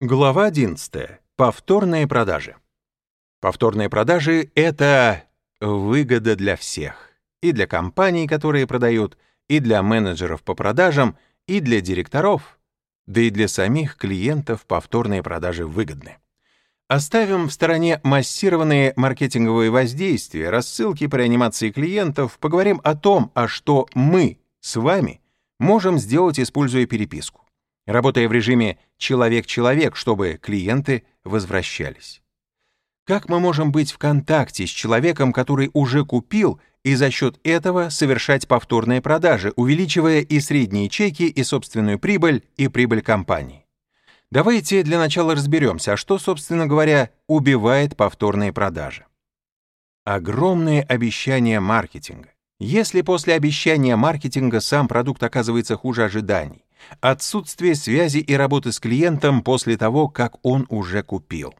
Глава 11. Повторные продажи. Повторные продажи — это выгода для всех. И для компаний, которые продают, и для менеджеров по продажам, и для директоров, да и для самих клиентов повторные продажи выгодны. Оставим в стороне массированные маркетинговые воздействия, рассылки по реанимации клиентов, поговорим о том, а что мы с вами можем сделать, используя переписку работая в режиме «человек-человек», чтобы клиенты возвращались. Как мы можем быть в контакте с человеком, который уже купил, и за счет этого совершать повторные продажи, увеличивая и средние чеки, и собственную прибыль, и прибыль компании? Давайте для начала разберемся, а что, собственно говоря, убивает повторные продажи. Огромные обещания маркетинга. Если после обещания маркетинга сам продукт оказывается хуже ожиданий, отсутствие связи и работы с клиентом после того, как он уже купил.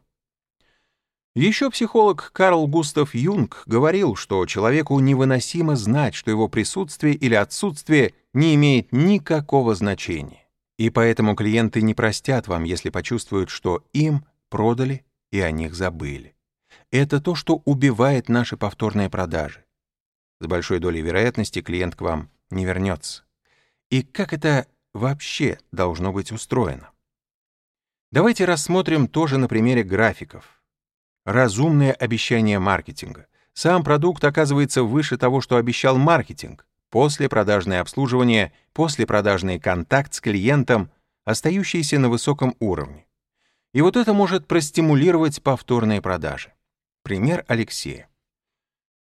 Еще психолог Карл Густав Юнг говорил, что человеку невыносимо знать, что его присутствие или отсутствие не имеет никакого значения. И поэтому клиенты не простят вам, если почувствуют, что им продали и о них забыли. Это то, что убивает наши повторные продажи с большой долей вероятности клиент к вам не вернется. И как это вообще должно быть устроено? Давайте рассмотрим тоже на примере графиков. Разумное обещание маркетинга. Сам продукт оказывается выше того, что обещал маркетинг. После продажное обслуживание, после продажный контакт с клиентом, остающийся на высоком уровне. И вот это может простимулировать повторные продажи. Пример Алексея.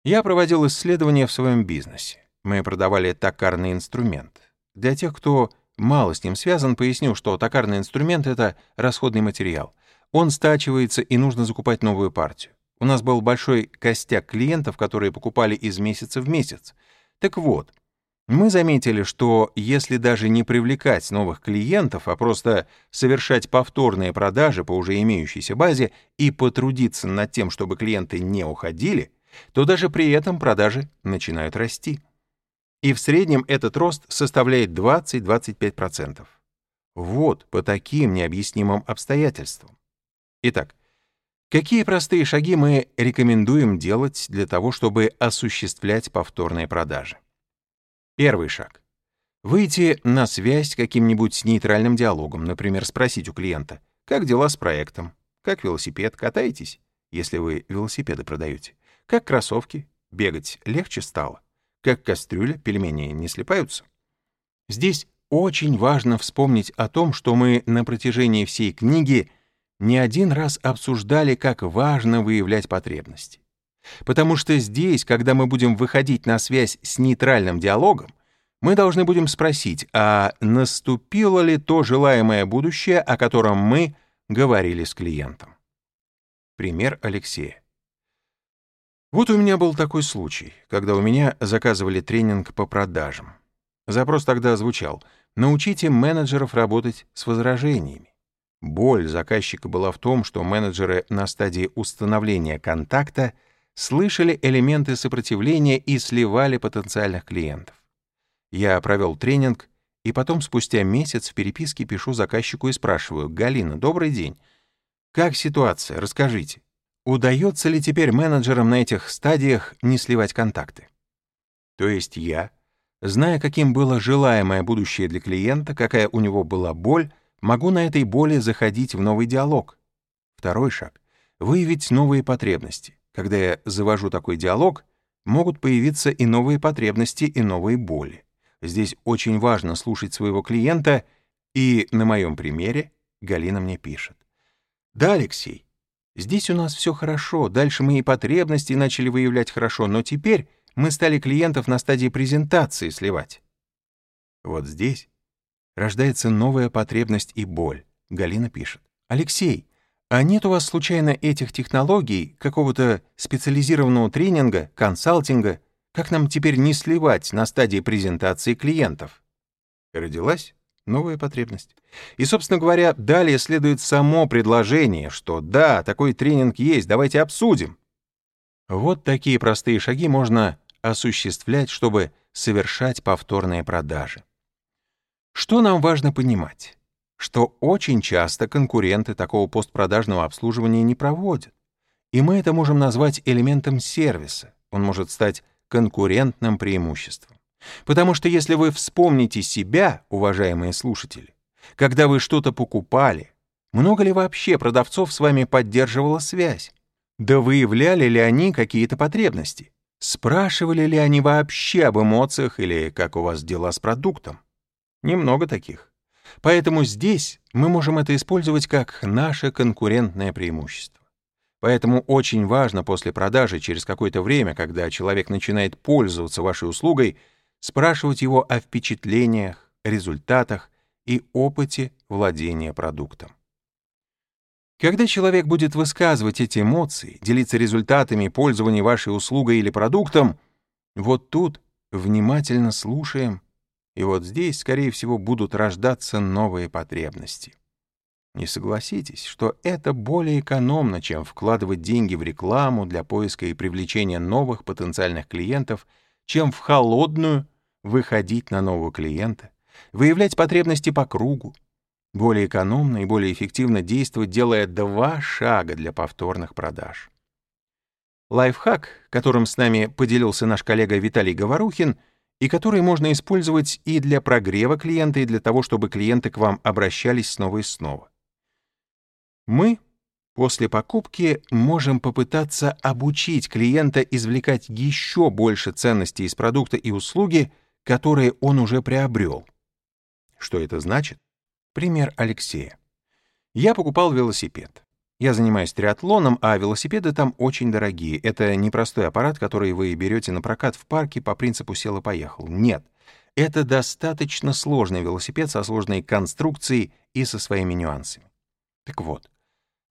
Я проводил исследования в своем бизнесе. Мы продавали токарный инструмент. Для тех, кто мало с ним связан, поясню, что токарный инструмент — это расходный материал. Он стачивается, и нужно закупать новую партию. У нас был большой костяк клиентов, которые покупали из месяца в месяц. Так вот, мы заметили, что если даже не привлекать новых клиентов, а просто совершать повторные продажи по уже имеющейся базе и потрудиться над тем, чтобы клиенты не уходили — то даже при этом продажи начинают расти. И в среднем этот рост составляет 20-25%. Вот по таким необъяснимым обстоятельствам. Итак, какие простые шаги мы рекомендуем делать для того, чтобы осуществлять повторные продажи? Первый шаг. Выйти на связь каким-нибудь нейтральным диалогом, например, спросить у клиента, как дела с проектом, как велосипед, катаетесь, если вы велосипеды продаете, как кроссовки, бегать легче стало. Как кастрюля, пельмени не слипаются. Здесь очень важно вспомнить о том, что мы на протяжении всей книги не один раз обсуждали, как важно выявлять потребности. Потому что здесь, когда мы будем выходить на связь с нейтральным диалогом, мы должны будем спросить, а наступило ли то желаемое будущее, о котором мы говорили с клиентом. Пример Алексея. Вот у меня был такой случай, когда у меня заказывали тренинг по продажам. Запрос тогда звучал «Научите менеджеров работать с возражениями». Боль заказчика была в том, что менеджеры на стадии установления контакта слышали элементы сопротивления и сливали потенциальных клиентов. Я провел тренинг, и потом спустя месяц в переписке пишу заказчику и спрашиваю «Галина, добрый день. Как ситуация? Расскажите». Удается ли теперь менеджерам на этих стадиях не сливать контакты? То есть я, зная, каким было желаемое будущее для клиента, какая у него была боль, могу на этой боли заходить в новый диалог. Второй шаг — выявить новые потребности. Когда я завожу такой диалог, могут появиться и новые потребности, и новые боли. Здесь очень важно слушать своего клиента, и на моем примере Галина мне пишет. «Да, Алексей, Здесь у нас все хорошо, дальше мы и потребности начали выявлять хорошо, но теперь мы стали клиентов на стадии презентации сливать. Вот здесь рождается новая потребность и боль. Галина пишет. «Алексей, а нет у вас случайно этих технологий, какого-то специализированного тренинга, консалтинга? Как нам теперь не сливать на стадии презентации клиентов?» Родилась новая потребность. И, собственно говоря, далее следует само предложение, что да, такой тренинг есть, давайте обсудим. Вот такие простые шаги можно осуществлять, чтобы совершать повторные продажи. Что нам важно понимать? что очень часто конкуренты такого постпродажного обслуживания не проводят. И мы это можем назвать элементом сервиса. Он может стать конкурентным преимуществом. Потому что если вы вспомните себя, уважаемые слушатели, когда вы что-то покупали, много ли вообще продавцов с вами поддерживала связь? Да выявляли ли они какие-то потребности? Спрашивали ли они вообще об эмоциях или как у вас дела с продуктом? Немного таких. Поэтому здесь мы можем это использовать как наше конкурентное преимущество. Поэтому очень важно после продажи через какое-то время, когда человек начинает пользоваться вашей услугой, спрашивать его о впечатлениях, результатах и опыте владения продуктом. Когда человек будет высказывать эти эмоции, делиться результатами пользования вашей услугой или продуктом, вот тут внимательно слушаем, и вот здесь, скорее всего, будут рождаться новые потребности. Не согласитесь, что это более экономно, чем вкладывать деньги в рекламу для поиска и привлечения новых потенциальных клиентов, чем в холодную выходить на нового клиента, выявлять потребности по кругу, более экономно и более эффективно действовать, делая два шага для повторных продаж. Лайфхак, которым с нами поделился наш коллега Виталий Говорухин, и который можно использовать и для прогрева клиента, и для того, чтобы клиенты к вам обращались снова и снова. Мы после покупки можем попытаться обучить клиента извлекать еще больше ценностей из продукта и услуги, которые он уже приобрел. Что это значит? Пример Алексея. Я покупал велосипед. Я занимаюсь триатлоном, а велосипеды там очень дорогие. Это не простой аппарат, который вы берете на прокат в парке по принципу «сел и поехал». Нет. Это достаточно сложный велосипед со сложной конструкцией и со своими нюансами. Так вот,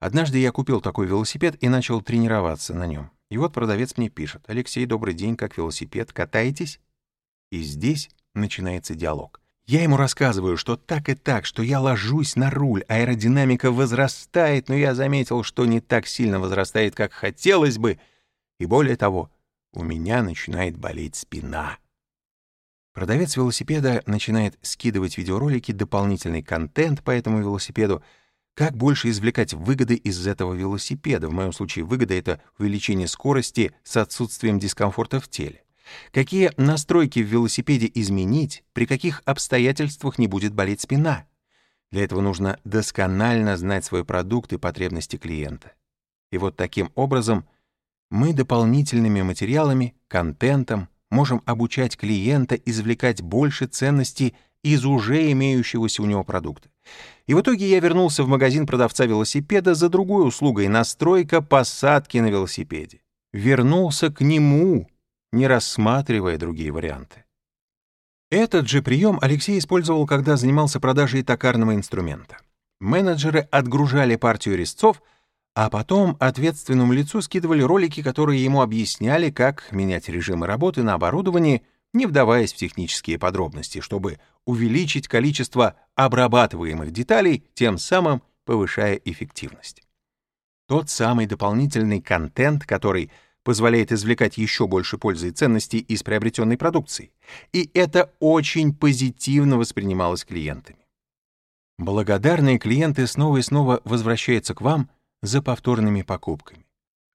однажды я купил такой велосипед и начал тренироваться на нем. И вот продавец мне пишет. «Алексей, добрый день, как велосипед? Катаетесь?» И здесь начинается диалог. Я ему рассказываю, что так и так, что я ложусь на руль, аэродинамика возрастает, но я заметил, что не так сильно возрастает, как хотелось бы, и более того, у меня начинает болеть спина. Продавец велосипеда начинает скидывать видеоролики, дополнительный контент по этому велосипеду, как больше извлекать выгоды из этого велосипеда. В моем случае выгода — это увеличение скорости с отсутствием дискомфорта в теле. Какие настройки в велосипеде изменить, при каких обстоятельствах не будет болеть спина? Для этого нужно досконально знать свой продукт и потребности клиента. И вот таким образом мы дополнительными материалами, контентом можем обучать клиента извлекать больше ценностей из уже имеющегося у него продукта. И в итоге я вернулся в магазин продавца велосипеда за другой услугой — настройка посадки на велосипеде. Вернулся к нему, не рассматривая другие варианты. Этот же прием Алексей использовал, когда занимался продажей токарного инструмента. Менеджеры отгружали партию резцов, а потом ответственному лицу скидывали ролики, которые ему объясняли, как менять режимы работы на оборудовании, не вдаваясь в технические подробности, чтобы увеличить количество обрабатываемых деталей, тем самым повышая эффективность. Тот самый дополнительный контент, который позволяет извлекать еще больше пользы и ценностей из приобретенной продукции. И это очень позитивно воспринималось клиентами. Благодарные клиенты снова и снова возвращаются к вам за повторными покупками.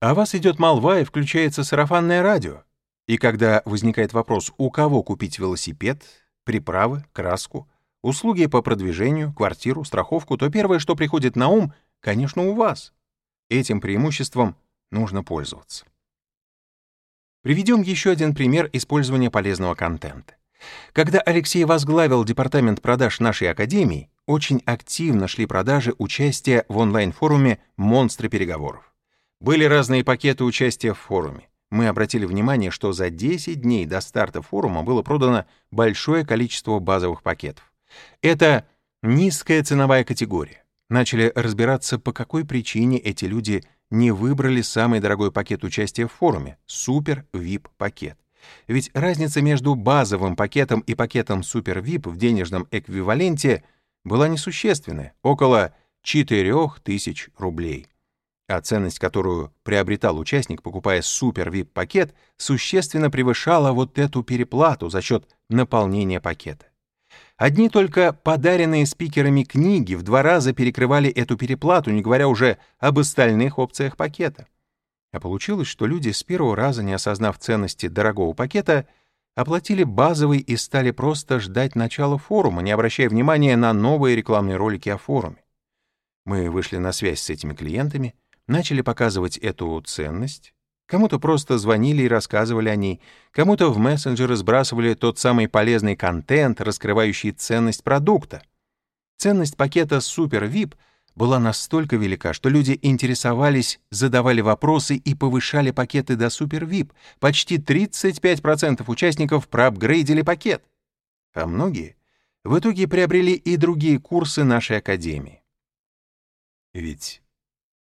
А вас идет молва и включается сарафанное радио. И когда возникает вопрос, у кого купить велосипед, приправы, краску, услуги по продвижению, квартиру, страховку, то первое, что приходит на ум, конечно, у вас. Этим преимуществом нужно пользоваться. Приведем еще один пример использования полезного контента. Когда Алексей возглавил департамент продаж нашей академии, очень активно шли продажи участия в онлайн-форуме «Монстры переговоров». Были разные пакеты участия в форуме. Мы обратили внимание, что за 10 дней до старта форума было продано большое количество базовых пакетов. Это низкая ценовая категория. Начали разбираться, по какой причине эти люди не выбрали самый дорогой пакет участия в форуме — Супер VIP пакет. Ведь разница между базовым пакетом и пакетом Супер VIP в денежном эквиваленте была несущественная — около 4000 рублей. А ценность, которую приобретал участник, покупая Супер VIP пакет, существенно превышала вот эту переплату за счет наполнения пакета. Одни только подаренные спикерами книги в два раза перекрывали эту переплату, не говоря уже об остальных опциях пакета. А получилось, что люди с первого раза, не осознав ценности дорогого пакета, оплатили базовый и стали просто ждать начала форума, не обращая внимания на новые рекламные ролики о форуме. Мы вышли на связь с этими клиентами, начали показывать эту ценность, Кому-то просто звонили и рассказывали о ней, кому-то в мессенджеры сбрасывали тот самый полезный контент, раскрывающий ценность продукта. Ценность пакета Super VIP была настолько велика, что люди интересовались, задавали вопросы и повышали пакеты до Super VIP. Почти 35% участников проапгрейдили пакет. А многие в итоге приобрели и другие курсы нашей академии. Ведь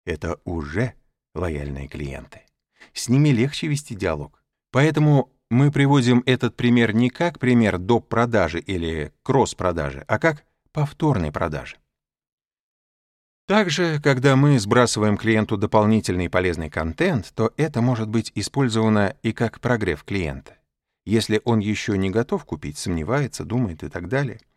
это уже лояльные клиенты с ними легче вести диалог. Поэтому мы приводим этот пример не как пример доп. продажи или кросс-продажи, а как повторной продажи. Также, когда мы сбрасываем клиенту дополнительный полезный контент, то это может быть использовано и как прогрев клиента. Если он еще не готов купить, сомневается, думает и так далее —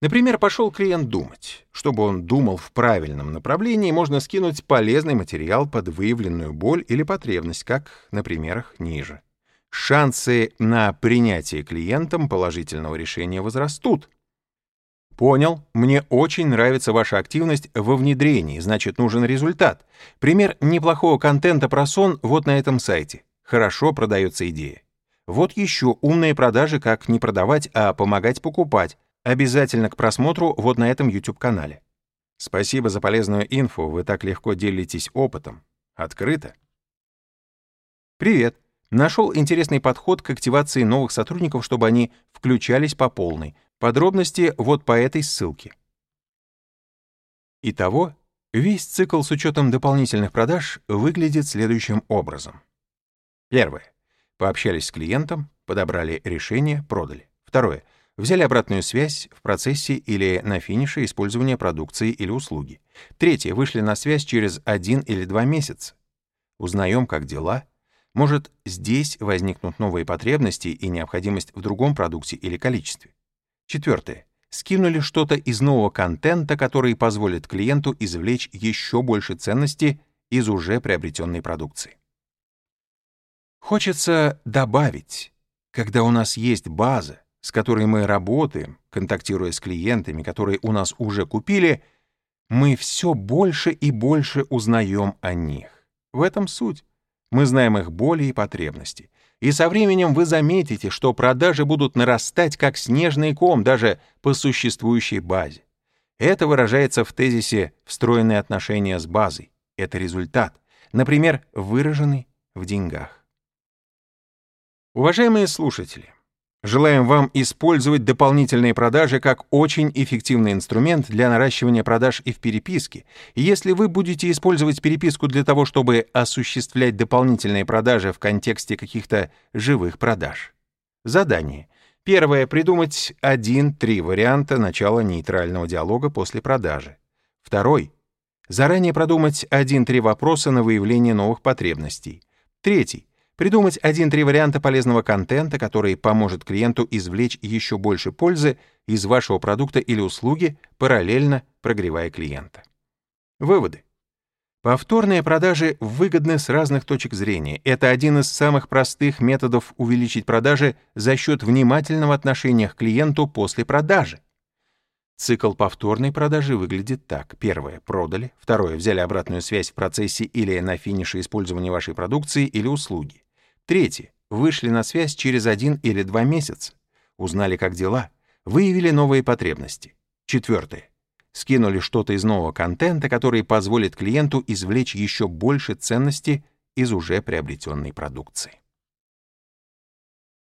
Например, пошел клиент думать. Чтобы он думал в правильном направлении, можно скинуть полезный материал под выявленную боль или потребность, как на примерах ниже. Шансы на принятие клиентом положительного решения возрастут. Понял, мне очень нравится ваша активность во внедрении, значит, нужен результат. Пример неплохого контента про сон вот на этом сайте. Хорошо продается идея. Вот еще умные продажи, как не продавать, а помогать покупать. Обязательно к просмотру вот на этом YouTube-канале. Спасибо за полезную инфу, вы так легко делитесь опытом. Открыто. Привет. Нашел интересный подход к активации новых сотрудников, чтобы они включались по полной. Подробности вот по этой ссылке. Итого, весь цикл с учетом дополнительных продаж выглядит следующим образом. Первое. Пообщались с клиентом, подобрали решение, продали. Второе взяли обратную связь в процессе или на финише использования продукции или услуги. Третье, вышли на связь через один или два месяца. Узнаем, как дела. Может, здесь возникнут новые потребности и необходимость в другом продукте или количестве. Четвертое. Скинули что-то из нового контента, который позволит клиенту извлечь еще больше ценности из уже приобретенной продукции. Хочется добавить, когда у нас есть база, с которой мы работаем, контактируя с клиентами, которые у нас уже купили, мы все больше и больше узнаем о них. В этом суть. Мы знаем их боли и потребности. И со временем вы заметите, что продажи будут нарастать как снежный ком даже по существующей базе. Это выражается в тезисе «встроенные отношения с базой». Это результат, например, выраженный в деньгах. Уважаемые слушатели, Желаем вам использовать дополнительные продажи как очень эффективный инструмент для наращивания продаж и в переписке. И если вы будете использовать переписку для того, чтобы осуществлять дополнительные продажи в контексте каких-то живых продаж. Задание. Первое. Придумать один-три варианта начала нейтрального диалога после продажи. Второй. Заранее продумать один-три вопроса на выявление новых потребностей. Третий Придумать один-три варианта полезного контента, который поможет клиенту извлечь еще больше пользы из вашего продукта или услуги, параллельно прогревая клиента. Выводы. Повторные продажи выгодны с разных точек зрения. Это один из самых простых методов увеличить продажи за счет внимательного отношения к клиенту после продажи. Цикл повторной продажи выглядит так. Первое — продали. Второе — взяли обратную связь в процессе или на финише использования вашей продукции или услуги. Третье. Вышли на связь через один или два месяца. Узнали, как дела. Выявили новые потребности. Четвертое. Скинули что-то из нового контента, который позволит клиенту извлечь еще больше ценности из уже приобретенной продукции.